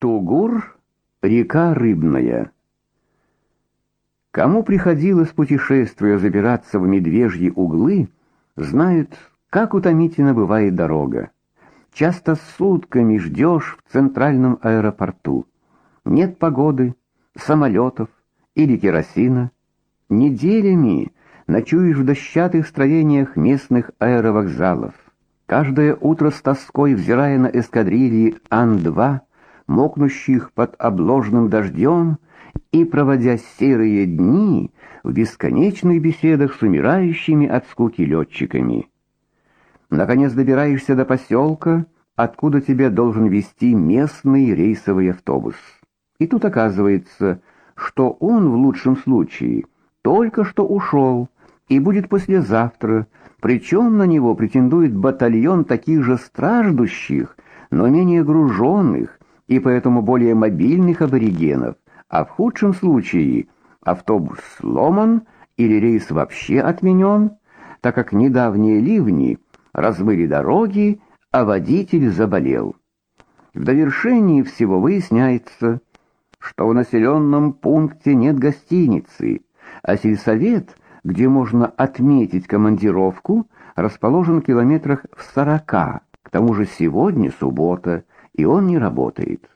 Тугур — река Рыбная. Кому приходилось путешествуя забираться в медвежьи углы, знают, как утомительно бывает дорога. Часто сутками ждешь в центральном аэропорту. Нет погоды, самолетов или керосина. Неделями ночуешь в дощатых строениях местных аэровокзалов. Каждое утро с тоской взирая на эскадрильи Ан-2, мокнущих под обложенным дождем и проводя серые дни в бесконечных беседах с умирающими от скуки летчиками. Наконец добираешься до поселка, откуда тебя должен везти местный рейсовый автобус. И тут оказывается, что он в лучшем случае только что ушел и будет послезавтра, причем на него претендует батальон таких же страждущих, но менее груженных, и поэтому более мобильных аборигенов, а в худшем случае автобус сломан или рейс вообще отменен, так как недавние ливни размыли дороги, а водитель заболел. В довершении всего выясняется, что в населенном пункте нет гостиницы, а сельсовет, где можно отметить командировку, расположен в километрах в сорока. К тому же сегодня суббота, и он не работает.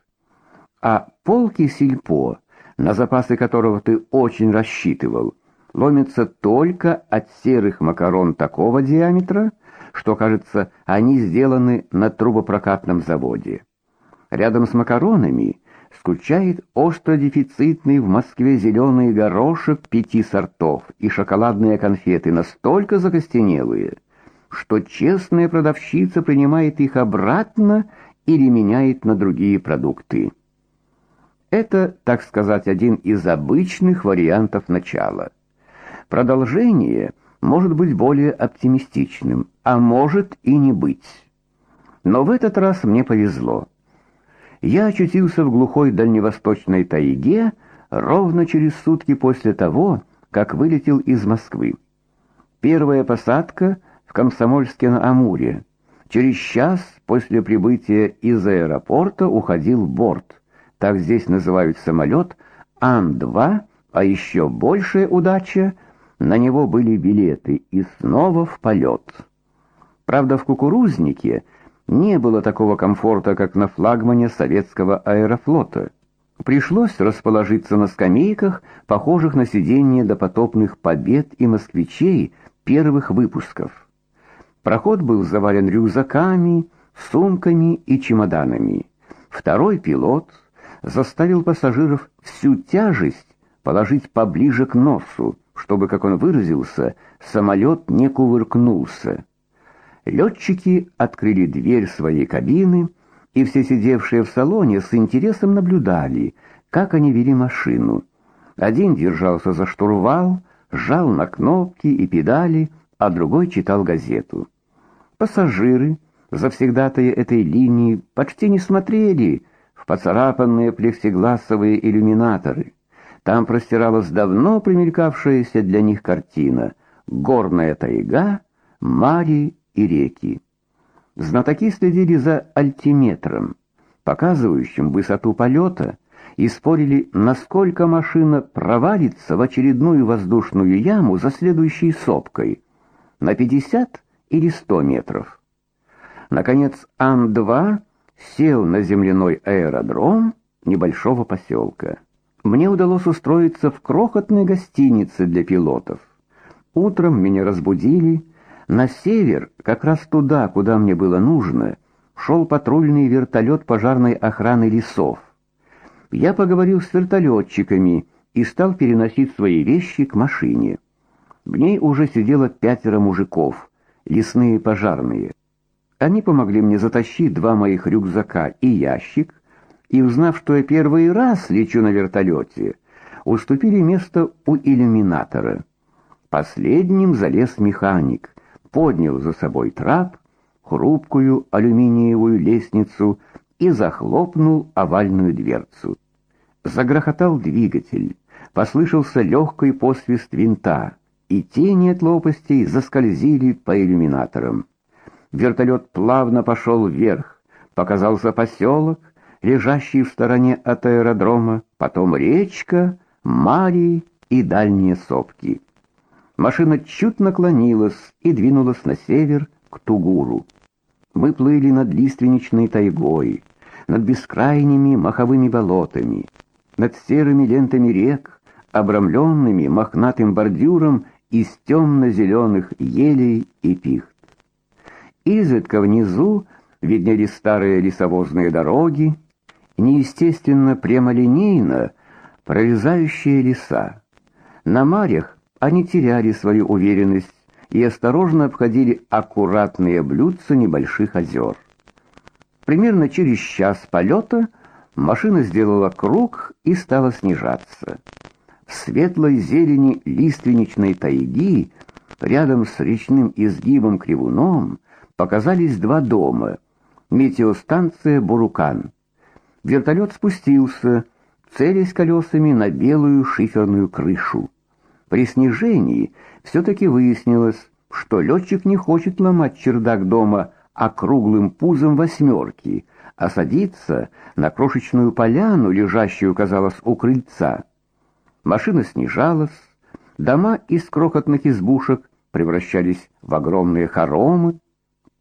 А полки сельпо, на запасы которого ты очень рассчитывал, ломятся только от серых макарон такого диаметра, что, кажется, они сделаны на трубопрокатном заводе. Рядом с макаронами скучает остро дефицитный в Москве зеленый горошек пяти сортов и шоколадные конфеты настолько закостенелые, что честная продавщица принимает их обратно или меняет на другие продукты. Это, так сказать, один из обычных вариантов начала. Продолжение может быть более оптимистичным, а может и не быть. Но в этот раз мне повезло. Я очутился в глухой дальневосточной тайге ровно через сутки после того, как вылетел из Москвы. Первая посадка в Комсомольске-на-Амуре. Через час после прибытия из аэропорта уходил борт. Так здесь называют самолет Ан-2, а еще большая удача на него были билеты и снова в полет. Правда, в кукурузнике не было такого комфорта, как на флагмане советского аэрофлота. Пришлось расположиться на скамейках, похожих на сиденья допотопных побед и москвичей первых выпусков. Проход был завален рюкзаками, сумками и чемоданами. Второй пилот заставил пассажиров всю тяжесть положить поближе к носу, чтобы, как он выразился, самолет не кувыркнулся. Летчики открыли дверь своей кабины, и все сидевшие в салоне с интересом наблюдали, как они вели машину. Один держался за штурвал, жал на кнопки и педали, а другой читал газету. Пассажиры, завсегдатые этой линии, почти не смотрели в поцарапанные плексигласовые иллюминаторы. Там простиралась давно примелькавшаяся для них картина: горная тайга, мари и реки. Знатоки следили за альтиметром, показывающим высоту полета, и спорили, насколько машина провалится в очередную воздушную яму за следующей сопкой. На 50 или 100 метров. Наконец, Ан-2 сел на земляной аэродром небольшого поселка. Мне удалось устроиться в крохотной гостинице для пилотов. Утром меня разбудили. На север, как раз туда, куда мне было нужно, шел патрульный вертолет пожарной охраны лесов. Я поговорил с вертолетчиками и стал переносить свои вещи к машине. В ней уже сидело пятеро мужиков лесные пожарные. Они помогли мне затащить два моих рюкзака и ящик, и узнав, что я первый раз лечу на вертолете, уступили место у иллюминатора. Последним залез механик, поднял за собой трап, хрупкую алюминиевую лестницу и захлопнул овальную дверцу. Загрохотал двигатель, послышался легкий посвист винта и тени от лопастей заскользили по иллюминаторам. Вертолет плавно пошел вверх, показался поселок, лежащие в стороне от аэродрома, потом речка, Марий и дальние сопки. Машина чуть наклонилась и двинулась на север к Тугуру. Мы плыли над лиственничной тайгой, над бескрайними маховыми болотами, над серыми лентами рек, обрамленными мохнатым бордюром из темно-зеленых елей и пихт. Изредка внизу виднелись старые лесовозные дороги, неестественно прямолинейно прорезающие леса. На марях они теряли свою уверенность и осторожно обходили аккуратные блюдца небольших озер. Примерно через час полета машина сделала круг и стала снижаться. Светлой зелени лиственничной тайги, рядом с речным изгибом Кривуном, показались два дома. Метеостанция Бурукан. Вертолет спустился, целясь колесами на белую шиферную крышу. При снижении все таки выяснилось, что летчик не хочет ломать чердак дома округлым пузом восьмерки, а садиться на крошечную поляну, лежащую, казалось, у крыльца. Машина снижалась, дома из крохотных избушек превращались в огромные хоромы,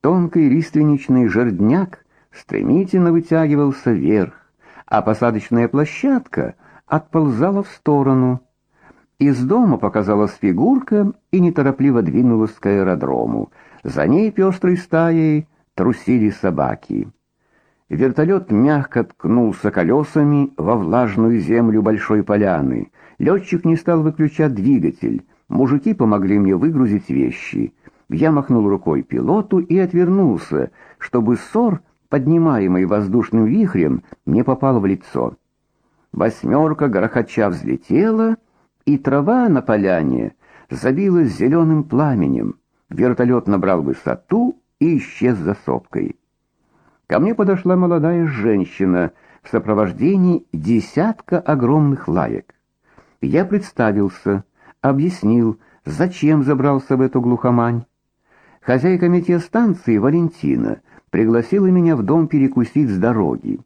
тонкий лиственничный жердняк стремительно вытягивался вверх, а посадочная площадка отползала в сторону. Из дома показалась фигурка и неторопливо двинулась к аэродрому. За ней пестрой стаей трусили собаки. Вертолет мягко ткнулся колесами во влажную землю большой поляны. Летчик не стал выключать двигатель. Мужики помогли мне выгрузить вещи. Я махнул рукой пилоту и отвернулся, чтобы ссор, поднимаемый воздушным вихрем, не попал в лицо. Восьмерка грохоча взлетела, и трава на поляне забилась зеленым пламенем. Вертолет набрал высоту и исчез за сопкой. Ко мне подошла молодая женщина в сопровождении десятка огромных лаек. Я представился, объяснил, зачем забрался в эту глухомань. Хозяйка метеостанции Валентина пригласила меня в дом перекусить с дороги.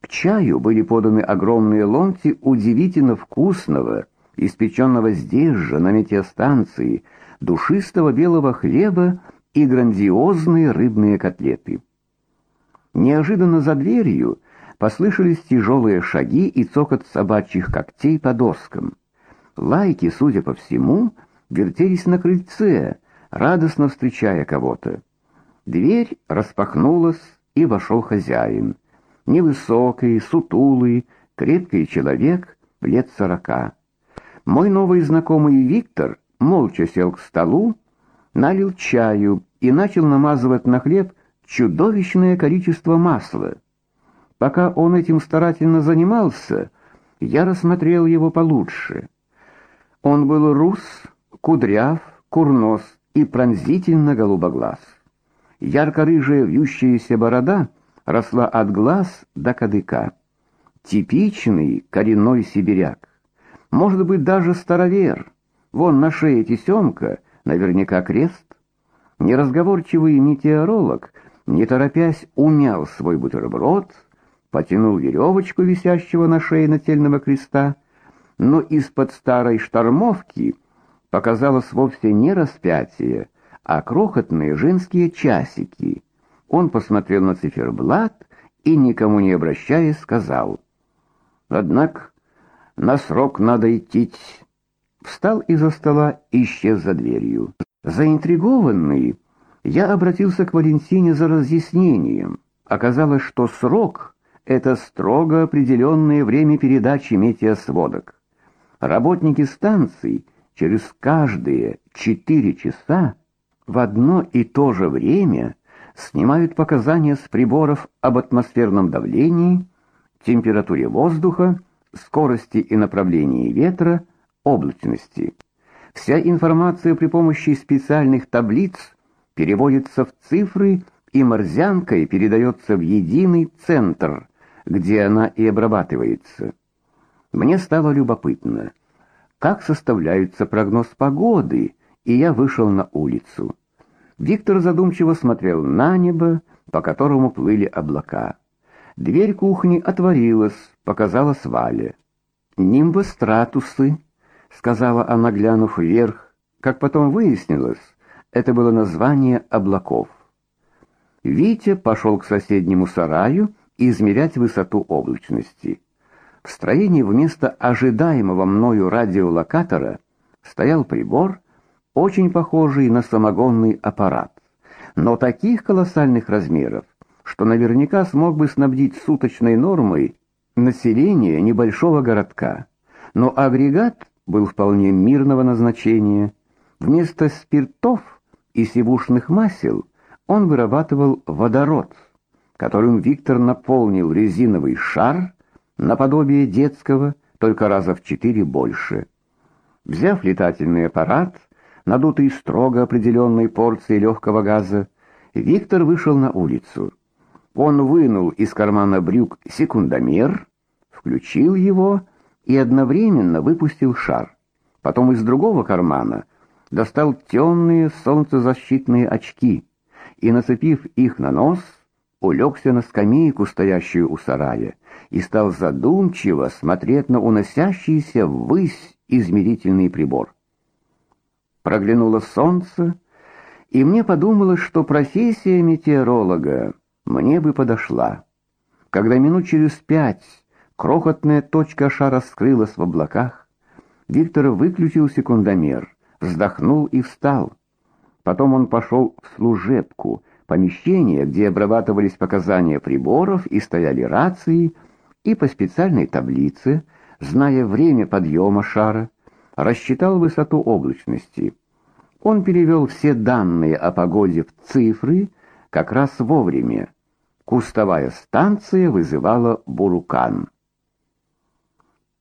К чаю были поданы огромные ломти удивительно вкусного, испеченного здесь же, на метеостанции, душистого белого хлеба и грандиозные рыбные котлеты. Неожиданно за дверью послышались тяжелые шаги и цокот собачьих когтей по доскам. Лайки, судя по всему, вертелись на крыльце, радостно встречая кого-то. Дверь распахнулась, и вошел хозяин. Невысокий, сутулый, крепкий человек, лет сорока. Мой новый знакомый Виктор молча сел к столу, налил чаю и начал намазывать на хлеб чудовищное количество масла. Пока он этим старательно занимался, я рассмотрел его получше. Он был рус, кудряв, курнос и пронзительно голубоглаз. Ярко-рыжая вьющаяся борода росла от глаз до кадыка. Типичный коренной сибиряк может быть, даже старовер. Вон на шее тесемка, наверняка крест. Неразговорчивый метеоролог, не торопясь, умял свой бутерброд, потянул веревочку, висящего на шее нательного креста, но из-под старой штормовки показалось вовсе не распятие, а крохотные женские часики. Он посмотрел на циферблат и, никому не обращаясь, сказал: "Однако на срок надо идти. Встал из-за стола и исчез за дверью. Заинтригованный, я обратился к Валентине за разъяснением. Оказалось, что срок это строго определенное время передачи метеосводок. Работники станций через каждые четыре часа в одно и то же время снимают показания с приборов об атмосферном давлении, температуре воздуха скорости и направлении ветра, облачности. Вся информация при помощи специальных таблиц переводится в цифры и морзянкой передается в единый центр, где она и обрабатывается. Мне стало любопытно, как составляется прогноз погоды, и я вышел на улицу. Виктор задумчиво смотрел на небо, по которому плыли облака. Дверь кухни отворилась, показалась Валя. «Нимбостратусы», — сказала она, глянув вверх. Как потом выяснилось, это было название облаков. Витя пошел к соседнему сараю измерять высоту облачности. В строении вместо ожидаемого мною радиолокатора стоял прибор, очень похожий на самогонный аппарат, но таких колоссальных размеров, что наверняка смог бы снабдить суточной нормой население небольшого городка. Но агрегат был вполне мирного назначения. Вместо спиртов и сивушных масел он вырабатывал водород, которым Виктор наполнил резиновый шар наподобие детского, только раза в четыре больше. Взяв летательный аппарат, надутый строго определенной порцией легкого газа, Виктор вышел на улицу. Он вынул из кармана брюк секундомер, включил его и одновременно выпустил шар. Потом из другого кармана достал темные солнцезащитные очки и, нацепив их на нос, улегся на скамейку, стоящую у сарая, и стал задумчиво смотреть на уносящийся ввысь измерительный прибор. Проглянуло солнце, и мне подумалось, что профессия метеоролога мне бы подошла. Когда минут через пять крохотная точка шара скрылась в облаках, Виктор выключил секундомер, вздохнул и встал. Потом он пошел в служебку, помещение, где обрабатывались показания приборов и стояли рации, и по специальной таблице, зная время подъема шара, рассчитал высоту облачности. Он перевел все данные о погоде в цифры как раз вовремя. Кустовая станция вызывала бурукан.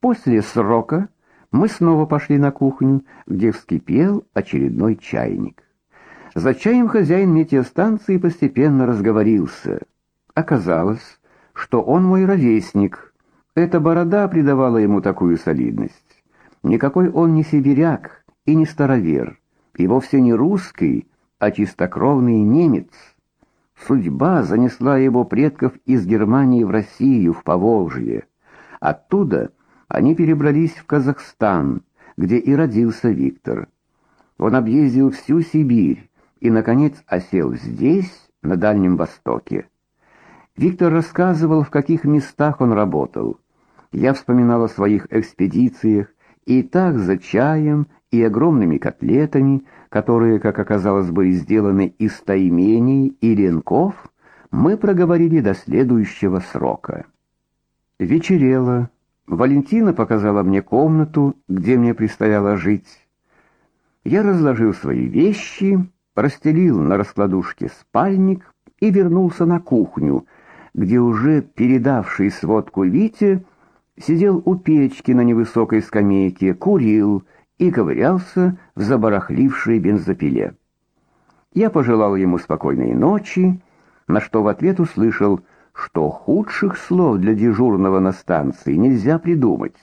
После срока мы снова пошли на кухню, где вскипел очередной чайник. За чаем хозяин метеостанции постепенно разговорился. Оказалось, что он мой ровесник. Эта борода придавала ему такую солидность. Никакой он не сибиряк и не старовер, и вовсе не русский, а чистокровный немец. Судьба занесла его предков из Германии в Россию, в Поволжье. Оттуда они перебрались в Казахстан, где и родился Виктор. Он объездил всю Сибирь и, наконец, осел здесь, на Дальнем Востоке. Виктор рассказывал, в каких местах он работал. Я вспоминал о своих экспедициях, и так за чаем и огромными котлетами, которые, как оказалось, были сделаны из тайменей и ленков, мы проговорили до следующего срока. Вечерело. Валентина показала мне комнату, где мне предстояло жить. Я разложил свои вещи, расстелил на раскладушке спальник и вернулся на кухню, где уже передавший сводку Вите сидел у печки на невысокой скамейке, курил и ковырялся в забарахлившей бензопиле. Я пожелал ему спокойной ночи, на что в ответ услышал, что худших слов для дежурного на станции нельзя придумать.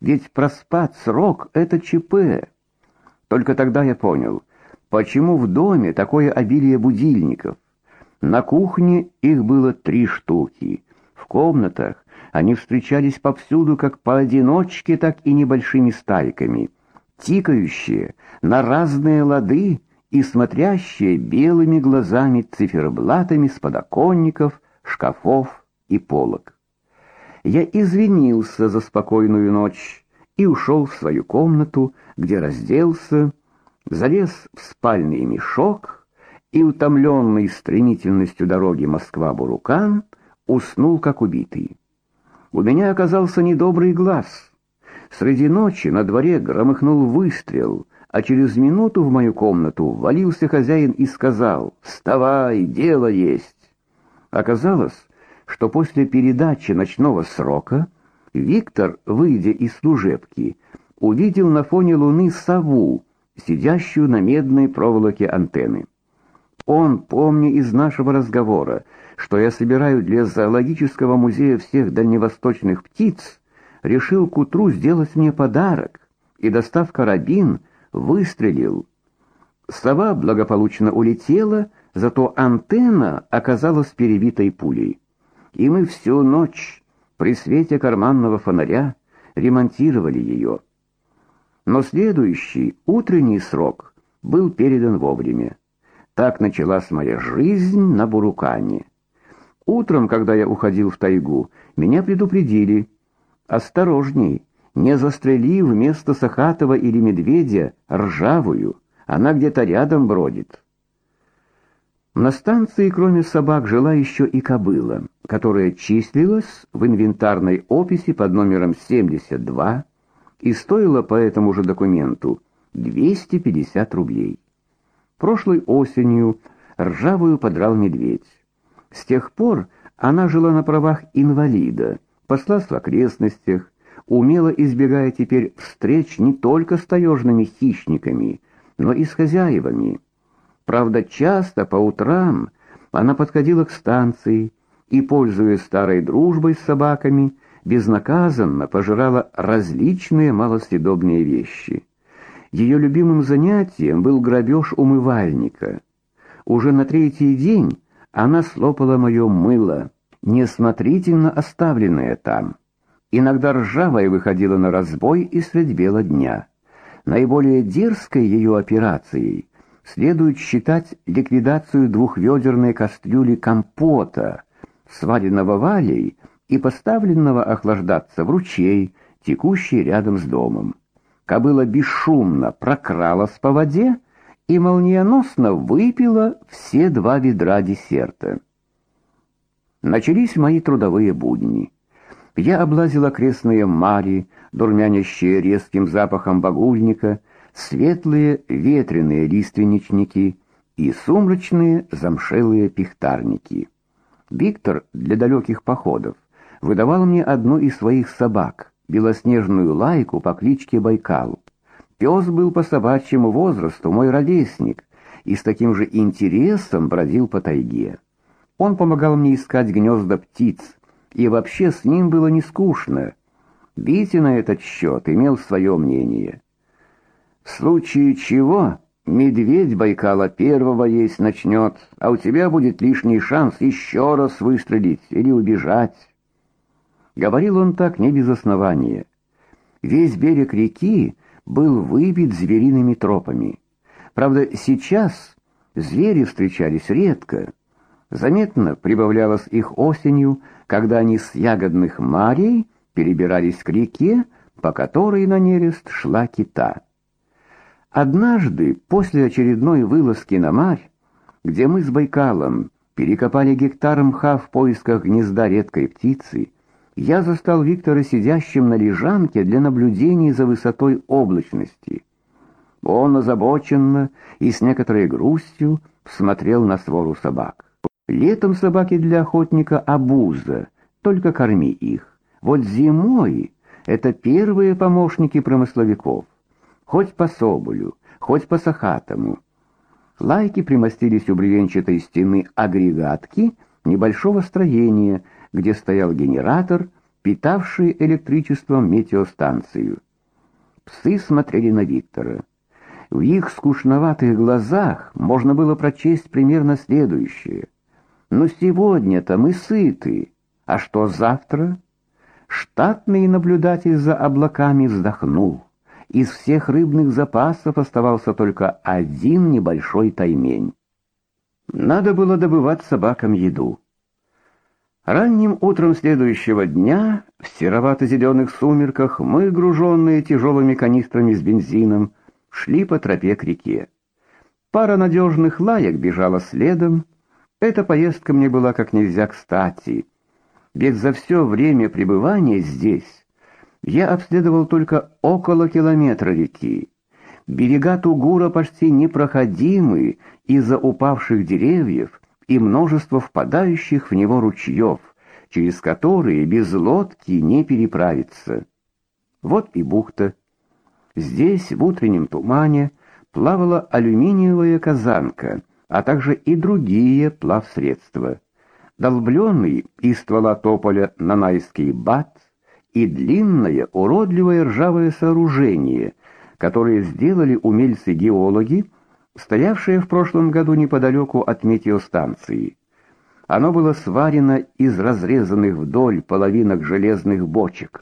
Ведь проспать срок — это ЧП. Только тогда я понял, почему в доме такое обилие будильников. На кухне их было три штуки. В комнатах они встречались повсюду как поодиночке, так и небольшими стайками, тикающие на разные лады и смотрящие белыми глазами циферблатами с подоконников, шкафов и полок. Я извинился за спокойную ночь и ушел в свою комнату, где разделся, залез в спальный мешок и, утомленный стремительностью дороги Москва-Бурукан, уснул как убитый. У меня оказался недобрый глаз. Среди ночи на дворе громыхнул выстрел, а через минуту в мою комнату валился хозяин и сказал «Вставай, дело есть». Оказалось, что после передачи ночного срока Виктор, выйдя из служебки, увидел на фоне луны сову, сидящую на медной проволоке антенны. Он, помня из нашего разговора, что я собираю для зоологического музея всех дальневосточных птиц, решил к утру сделать мне подарок и, достав карабин, выстрелил. Сова благополучно улетела, зато антенна оказалась перебитой пулей. и мы всю ночь при свете карманного фонаря ремонтировали ее. Но следующий, утренний срок, был передан вовремя. Так началась моя жизнь на Бурукане. Утром, когда я уходил в тайгу, меня предупредили: "Осторожней, не застрели вместо Сахатова или медведя ржавую, она где-то рядом бродит". На станции, кроме собак, жила еще и кобыла, которая числилась в инвентарной описи под номером 72 и стоила по этому же документу 250 рублей. Прошлой осенью ржавую подрал медведь. С тех пор она жила на правах инвалида, паслась в окрестностях, умело избегая теперь встреч не только с таежными хищниками, но и с хозяевами. Правда, часто по утрам она подходила к станции и, пользуясь старой дружбой с собаками, безнаказанно пожирала различные малосъедобные вещи. Ее любимым занятием был грабеж умывальника. Уже на третий день она слопала мое мыло, несмотрительно оставленное там. Иногда ржавая выходила на разбой и средь бела дня. Наиболее дерзкой ее операцией следует считать ликвидацию двухведерной кастрюли компота, сваренного валей и поставленного охлаждаться в ручей, текущий рядом с домом. Кобыла бесшумно прокралась по воде и молниеносно выпила все два ведра десерта. Начались мои трудовые будни. Я облазил окрестные мари, дурмянящие резким запахом багульника, светлые ветреные лиственничники и сумрачные замшелые пихтарники. Виктор для далеких походов выдавал мне одну из своих собак, белоснежную лайку по кличке Байкал. Пес был по собачьему возрасту мой ровесник и с таким же интересом бродил по тайге. Он помогал мне искать гнезда птиц, и вообще с ним было не скучно. Витя на этот счет имел свое мнение. В случае чего медведь Байкала первого есть начнет, а у тебя будет лишний шанс еще раз выстрелить или убежать. Говорил он так не без основания. Весь берег реки был выбит звериными тропами. Правда, сейчас звери встречались редко. Заметно прибавлялось их осенью, когда они с ягодных марей перебирались к реке, по которой на нерест шла кита. Однажды, после очередной вылазки на марь, где мы с Байкалом перекопали гектар мха в поисках гнезда редкой птицы, я застал Виктора сидящим на лежанке для наблюдений за высотой облачности. Он озабоченно и с некоторой грустью смотрел на свору собак. Летом собаки для охотника обуза, только корми их. Вот зимой это первые помощники промысловиков хоть по Соболю, хоть по Сахатому. Лайки примостились у бревенчатой стены агрегатки небольшого строения, где стоял генератор, питавший электричеством метеостанцию. Псы смотрели на Виктора. В их скучноватых глазах можно было прочесть примерно следующее: "Но сегодня-то мы сыты, а что завтра?" Штатный наблюдатель за облаками вздохнул. Из всех рыбных запасов оставался только один небольшой таймень. Надо было добывать собакам еду. Ранним утром следующего дня, в серовато-зеленых сумерках, мы, груженные тяжелыми канистрами с бензином, шли по тропе к реке. Пара надежных лаек бежала следом. Эта поездка мне была как нельзя кстати, ведь за все время пребывания здесь я обследовал только около километра реки. Берега Тугура почти непроходимы из-за упавших деревьев и множества впадающих в него ручьев, через которые без лодки не переправиться. Вот и бухта. Здесь в утреннем тумане плавала алюминиевая казанка, а также и другие плавсредства. Долбленный из ствола тополя нанайский бат и длинное, уродливое ржавое сооружение, которое сделали умельцы-геологи, стоявшие в прошлом году неподалеку от метеостанции. Оно было сварено из разрезанных вдоль половинок железных бочек.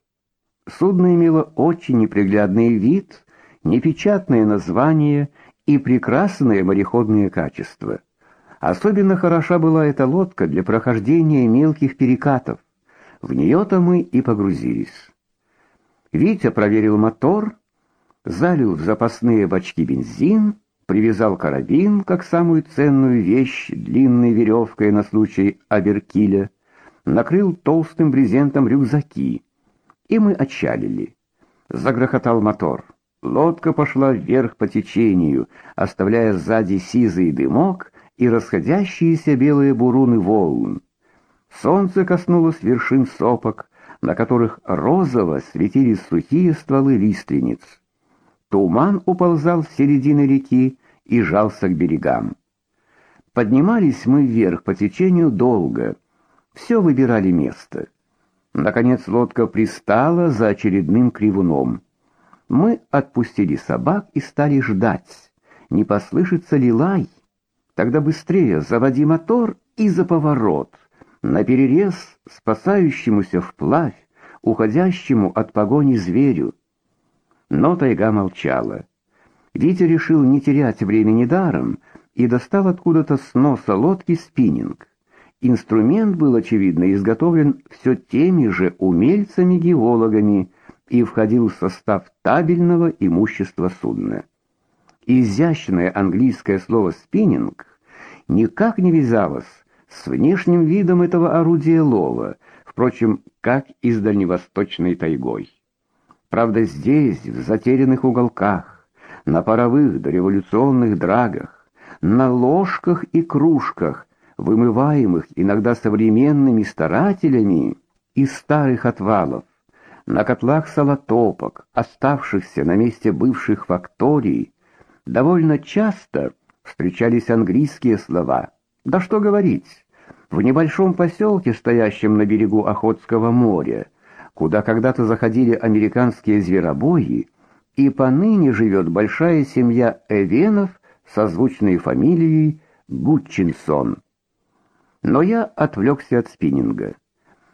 Судно имело очень неприглядный вид, непечатное название и прекрасные мореходные качества. Особенно хороша была эта лодка для прохождения мелких перекатов. В нее-то мы и погрузились. Витя проверил мотор, залил в запасные бачки бензин, привязал карабин, как самую ценную вещь, длинной веревкой на случай аберкиля, накрыл толстым брезентом рюкзаки, и мы отчалили. Загрохотал мотор. Лодка пошла вверх по течению, оставляя сзади сизый дымок и расходящиеся белые буруны волн. Солнце коснулось вершин сопок, на которых розово светились сухие стволы лиственниц. Туман уползал с середины реки и жался к берегам. Поднимались мы вверх по течению долго, все выбирали место. Наконец лодка пристала за очередным кривуном. Мы отпустили собак и стали ждать, не послышится ли лай. Тогда быстрее заводи мотор и за поворот, на перерез спасающемуся вплавь, уходящему от погони зверю. Но тайга молчала. Витя решил не терять времени даром и достал откуда-то с носа лодки спиннинг. Инструмент был, очевидно, изготовлен все теми же умельцами-геологами и входил в состав табельного имущества судна. Изящное английское слово «спиннинг» никак не вязалось с внешним видом этого орудия лова, впрочем, как и с дальневосточной тайгой. Правда, здесь, в затерянных уголках, на паровых дореволюционных драгах, на ложках и кружках, вымываемых иногда современными старателями из старых отвалов, на котлах салатопок, оставшихся на месте бывших факторий, довольно часто встречались английские слова. Да что говорить, в небольшом поселке, стоящем на берегу Охотского моря, куда когда-то заходили американские зверобои, и поныне живет большая семья Эвенов со звучной фамилией Гутчинсон. Но я отвлекся от спиннинга.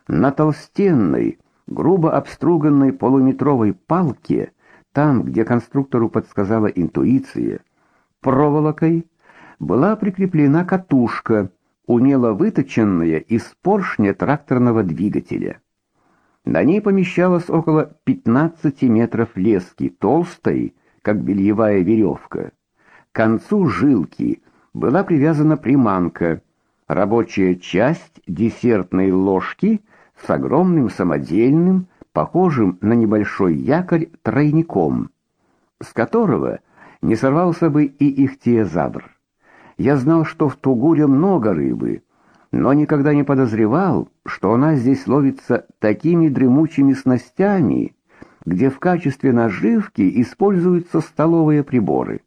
На толстенной, грубо обструганной полуметровой палке, там, где конструктору подсказала интуиция, проволокой была прикреплена катушка, умело выточенная из поршня тракторного двигателя. На ней помещалось около 15 метров лески, толстой, как бельевая веревка. К концу жилки была привязана приманка, рабочая часть десертной ложки с огромным самодельным, похожим на небольшой якорь тройником, с которого не сорвался бы и ихтиозавр. Я знал, что в Тугуре много рыбы, но никогда не подозревал, что она здесь ловится такими дремучими снастями, где в качестве наживки используются столовые приборы.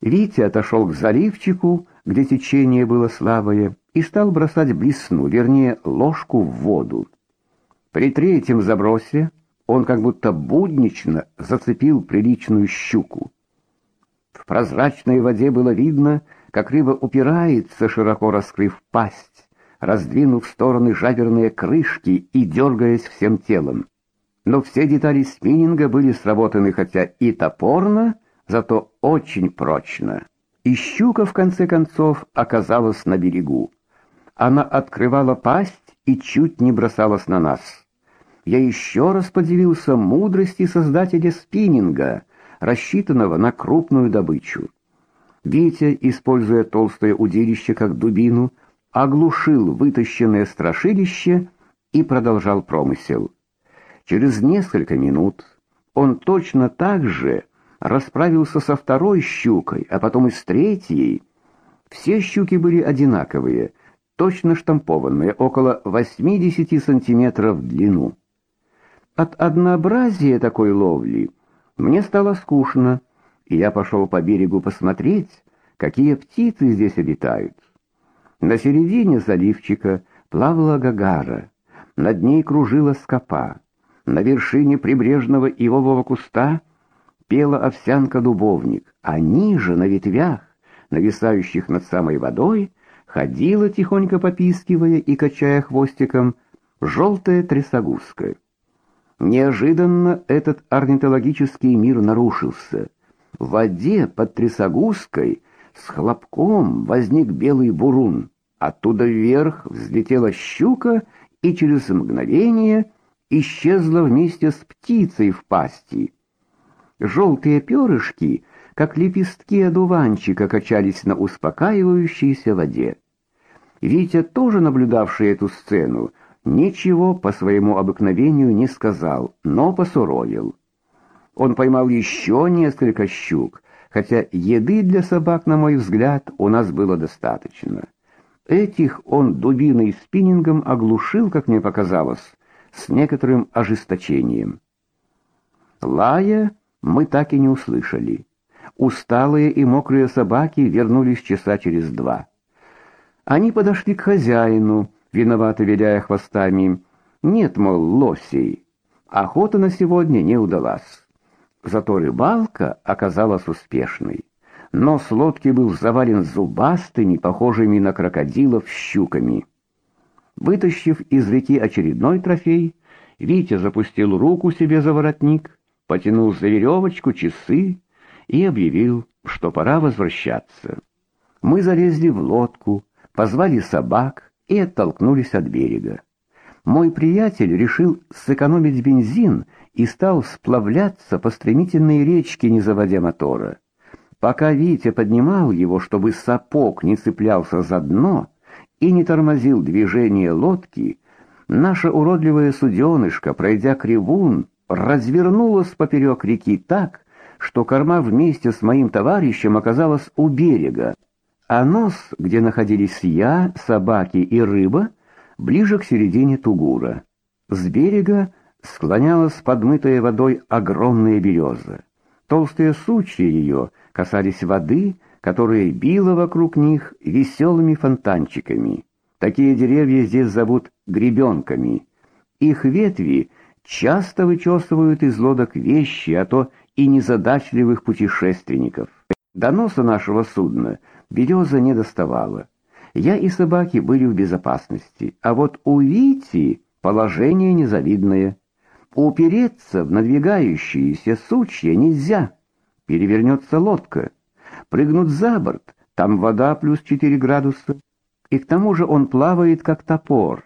Витя отошел к заливчику, где течение было слабое, и стал бросать блесну, вернее, ложку в воду. При третьем забросе он как будто буднично зацепил приличную щуку. В прозрачной воде было видно, как рыба упирается, широко раскрыв пасть, раздвинув в стороны жаберные крышки и дергаясь всем телом. Но все детали спиннинга были сработаны хотя и топорно, зато очень прочно. И щука в конце концов оказалась на берегу. Она открывала пасть и чуть не бросалась на нас. Я еще раз подивился мудрости создателя спиннинга, рассчитанного на крупную добычу. Витя, используя толстое удилище как дубину, оглушил вытащенное страшилище и продолжал промысел. Через несколько минут он точно так же расправился со второй щукой, а потом и с третьей. Все щуки были одинаковые, точно штампованные, около 80 сантиметров в длину. От однообразия такой ловли мне стало скучно, и я пошел по берегу посмотреть, какие птицы здесь обитают. На середине заливчика плавала гагара, над ней кружила скопа. На вершине прибрежного ивового куста пела овсянка-дубовник, а ниже, на ветвях, нависающих над самой водой, ходила, тихонько попискивая и качая хвостиком, желтая трясогузка. Неожиданно этот орнитологический мир нарушился. В воде под трясогузкой с хлопком возник белый бурун. Оттуда вверх взлетела щука и через мгновение исчезла вместе с птицей в пасти. Желтые перышки, как лепестки одуванчика, качались на успокаивающейся воде. Витя, тоже наблюдавший эту сцену, ничего по своему обыкновению не сказал, но посуровил. Он поймал еще несколько щук, хотя еды для собак, на мой взгляд, у нас было достаточно. Этих он дубиной спиннингом оглушил, как мне показалось, с некоторым ожесточением. Лая мы так и не услышали. Усталые и мокрые собаки вернулись часа через два. Они подошли к хозяину, виновато виляя хвостами. Нет, мол, лосей. Охота на сегодня не удалась. Зато рыбалка оказалась успешной. Нос лодки был завален зубастыми, похожими на крокодилов, щуками. Вытащив из реки очередной трофей, Витя запустил руку себе за воротник, потянул за веревочку часы и объявил, что пора возвращаться. Мы залезли в лодку, позвали собак и оттолкнулись от берега. Мой приятель решил сэкономить бензин и стал сплавляться по стремительной речке, не заводя мотора. Пока Витя поднимал его, чтобы сапог не цеплялся за дно и не тормозил движение лодки, наша уродливая суденышка, пройдя кривун, развернулась поперек реки так, что корма вместе с моим товарищем оказалась у берега, а нос, где находились я, собаки и рыба, ближе к середине Тугура. С берега склонялась подмытая водой огромная береза. Толстые сучья ее касались воды, которая била вокруг них веселыми фонтанчиками. Такие деревья здесь зовут гребенками. Их ветви часто вычесывают из лодок вещи, а то и незадачливых путешественников. До носа нашего судна береза не доставала. Я и собаки были в безопасности, а вот у Вити положение незавидное. Упереться в надвигающиеся сучья нельзя. Перевернется лодка. Прыгнуть за борт, там вода плюс 4 градуса. И к тому же он плавает, как топор.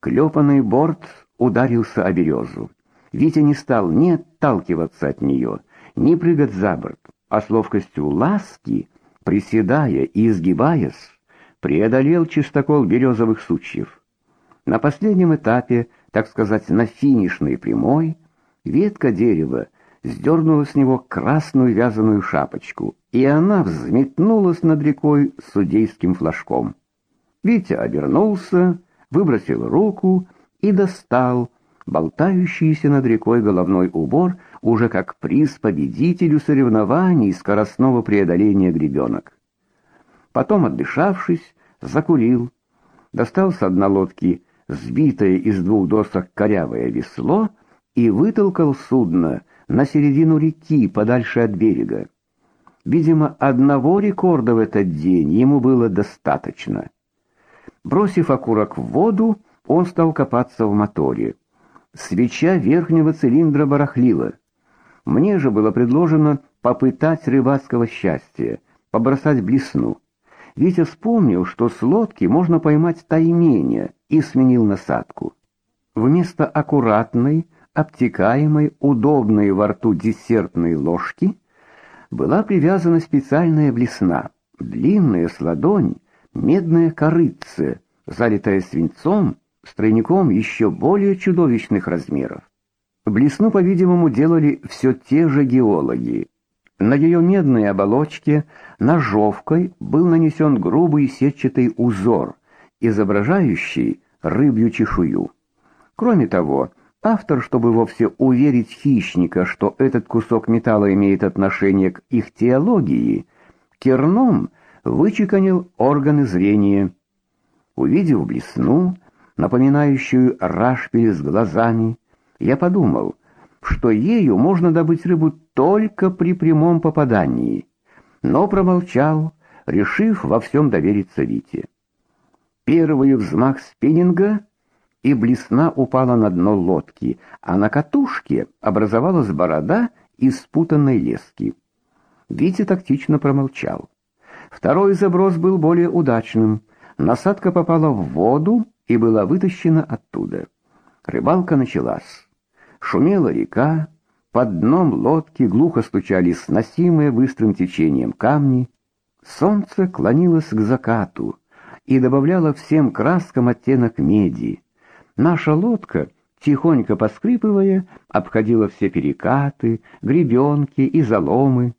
Клепанный борт ударился о березу. Витя не стал ни отталкиваться от нее, ни прыгать за борт, а с ловкостью ласки, приседая и изгибаясь, преодолел чистокол березовых сучьев. На последнем этапе, так сказать, на финишной прямой, ветка дерева сдернула с него красную вязаную шапочку, и она взметнулась над рекой судейским флажком. Витя обернулся, выбросил руку и достал болтающийся над рекой головной убор уже как приз победителю соревнований скоростного преодоления гребенок. Потом, отдышавшись, закурил, достал с дна лодки сбитое из двух досок корявое весло и вытолкал судно на середину реки, подальше от берега. Видимо, одного рекорда в этот день ему было достаточно. Бросив окурок в воду, он стал копаться в моторе. Свеча верхнего цилиндра барахлила. Мне же было предложено попытать рыбацкого счастья, побросать блесну. Витя вспомнил, что с лодки можно поймать тайменя, и сменил насадку. Вместо аккуратной, обтекаемой, удобной во рту десертной ложки была привязана специальная блесна, длинная с ладонь, медная корыце, залитая свинцом, с тройником еще более чудовищных размеров. Блесну, по-видимому, делали все те же геологи. На ее медной оболочке ножовкой был нанесен грубый сетчатый узор, изображающий рыбью чешую. Кроме того, автор, чтобы вовсе уверить хищника, что этот кусок металла имеет отношение к их теологии, керном вычеканил органы зрения. Увидев блесну, напоминающую рашпиль с глазами, я подумал, что ею можно добыть рыбу только при прямом попадании, но промолчал, решив во всем довериться Вите. Первый взмах спиннинга, и блесна упала на дно лодки, а на катушке образовалась борода из спутанной лески. Витя тактично промолчал. Второй заброс был более удачным. Насадка попала в воду и была вытащена оттуда. Рыбалка началась. Шумела река, под дном лодки глухо стучали сносимые быстрым течением камни. Солнце клонилось к закату и добавляло всем краскам оттенок меди. Наша лодка, тихонько поскрипывая, обходила все перекаты, гребенки и заломы.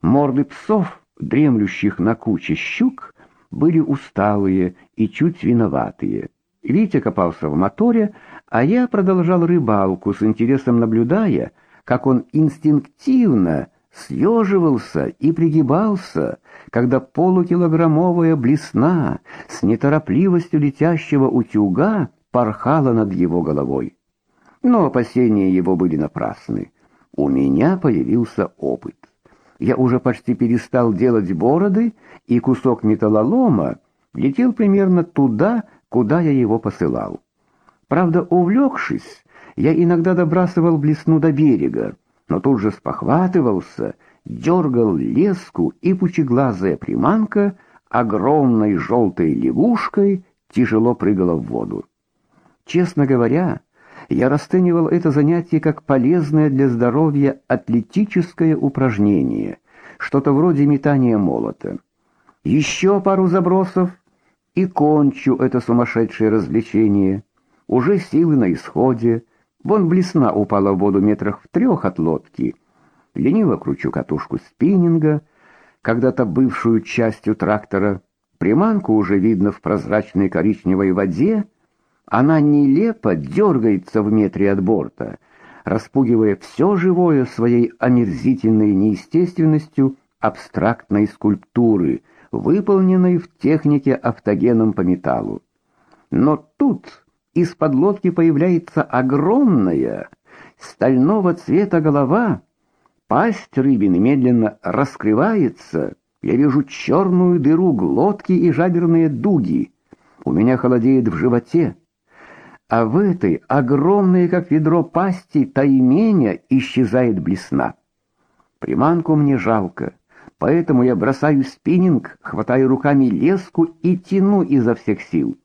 Морды псов, дремлющих на куче щук, были усталые и чуть виноватые. Витя копался в моторе, а я продолжал рыбалку, с интересом наблюдая, как он инстинктивно съеживался и пригибался, когда полукилограммовая блесна с неторопливостью летящего утюга порхала над его головой. Но опасения его были напрасны. У меня появился опыт. Я уже почти перестал делать бороды, и кусок металлолома летел примерно туда, куда я его посылал. Правда, увлекшись, я иногда добрасывал блесну до берега, но тут же спохватывался, дергал леску, и пучеглазая приманка огромной желтой лягушкой тяжело прыгала в воду. Честно говоря, я расценивал это занятие как полезное для здоровья атлетическое упражнение, что-то вроде метания молота. Еще пару забросов и кончу это сумасшедшее развлечение. Уже силы на исходе. Вон блесна упала в воду метрах в трех от лодки. Лениво кручу катушку спиннинга, когда-то бывшую частью трактора. Приманку уже видно в прозрачной коричневой воде. Она нелепо дергается в метре от борта, распугивая все живое своей омерзительной неестественностью абстрактной скульптуры, выполненной в технике автогеном по металлу. Но тут из-под лодки появляется огромная стального цвета голова, пасть рыбины медленно раскрывается, я вижу черную дыру глотки и жаберные дуги. У меня холодеет в животе. А в этой огромной, как ведро пасти, тайменя исчезает блесна. Приманку мне жалко. Поэтому я бросаю спиннинг, хватаю руками леску и тяну изо всех сил.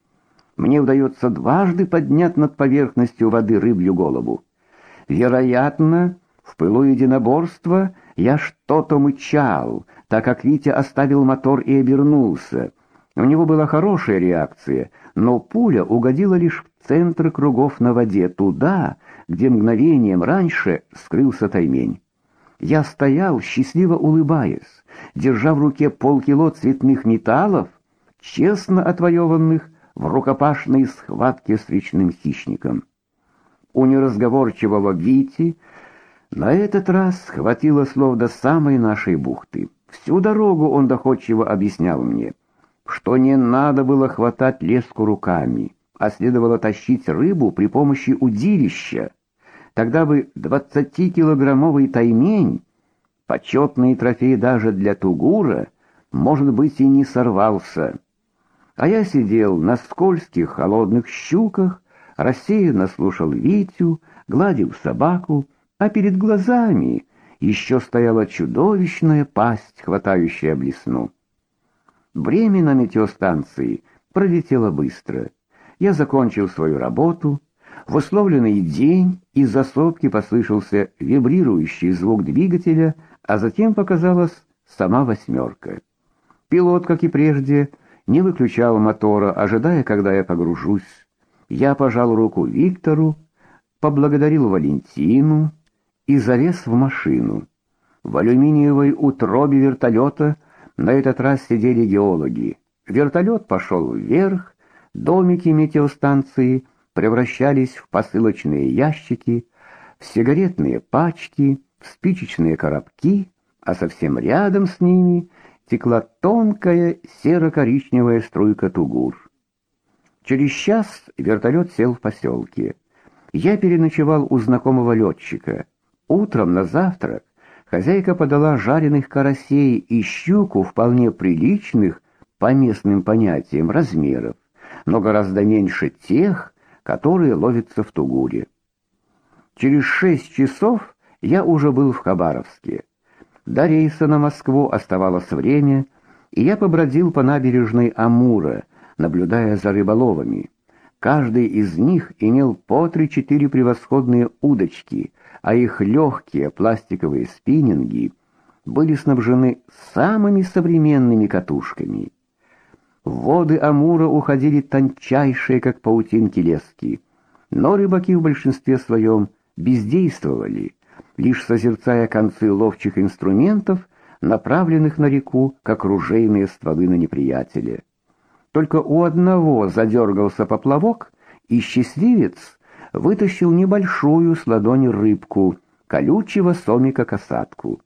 Мне удается дважды поднять над поверхностью воды рыбью голову. Вероятно, в пылу единоборства я что-то мычал, так как Витя оставил мотор и обернулся. У него была хорошая реакция, но пуля угодила лишь в центр кругов на воде, туда, где мгновением раньше скрылся таймень. Я стоял, счастливо улыбаясь, держа в руке полкило цветных металлов, честно отвоеванных в рукопашной схватке с речным хищником. У неразговорчивого Вити на этот раз хватило слов до самой нашей бухты. Всю дорогу он доходчиво объяснял мне, что не надо было хватать леску руками, а следовало тащить рыбу при помощи удилища. Тогда бы двадцатикилограммовый таймень, почетный трофей даже для тугура, может быть, и не сорвался. А я сидел на скользких холодных щуках, рассеянно слушал Витю, гладил собаку, а перед глазами еще стояла чудовищная пасть, хватающая блесну. Время на метеостанции пролетело быстро. Я закончил свою работу, в условленный день из засопки послышался вибрирующий звук двигателя, а затем показалась сама восьмерка. Пилот, как и прежде, не выключал мотора, ожидая, когда я погружусь. Я пожал руку Виктору, поблагодарил Валентину и залез в машину. В алюминиевой утробе вертолета на этот раз сидели геологи. Вертолет пошел вверх, домики метеостанции — превращались в посылочные ящики, в сигаретные пачки, в спичечные коробки, а совсем рядом с ними текла тонкая серо-коричневая струйка тугур. Через час вертолет сел в поселке. Я переночевал у знакомого летчика. Утром на завтрак хозяйка подала жареных карасей и щуку вполне приличных, по местным понятиям, размеров но гораздо меньше тех, которые ловятся в Тугуре. Через шесть часов я уже был в Хабаровске. До рейса на Москву оставалось время, и я побродил по набережной Амура, наблюдая за рыболовами. Каждый из них имел по три-четыре превосходные удочки, а их легкие пластиковые спиннинги были снабжены самыми современными катушками. В воды Амура уходили тончайшие, как паутинки, лески, но рыбаки в большинстве своем бездействовали, лишь созерцая концы ловчих инструментов, направленных на реку, как ружейные стволы на неприятеля. Только у одного задергался поплавок, и счастливец вытащил небольшую с ладони рыбку, колючего сомика-касатку.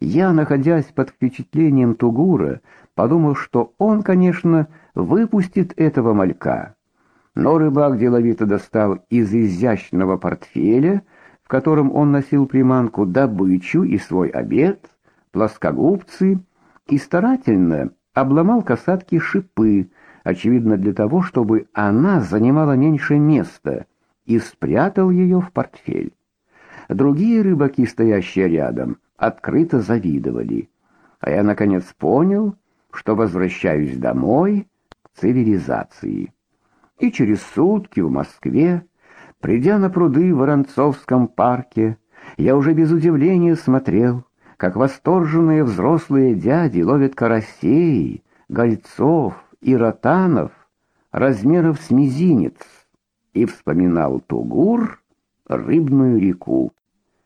Я, находясь под впечатлением Тугура, подумал, что он, конечно, выпустит этого малька. Но рыбак деловито достал из изящного портфеля, в котором он носил приманку, добычу и свой обед, плоскогубцы, и старательно обломал касатки шипы, очевидно для того, чтобы она занимала меньше места, и спрятал ее в портфель. Другие рыбаки, стоящие рядом, открыто завидовали. А я наконец понял, что возвращаюсь домой к цивилизации. И через сутки в Москве, придя на пруды в Воронцовском парке, я уже без удивления смотрел, как восторженные взрослые дяди ловят карасей, гольцов и ротанов размеров с мизинец и вспоминал Тугур, рыбную реку.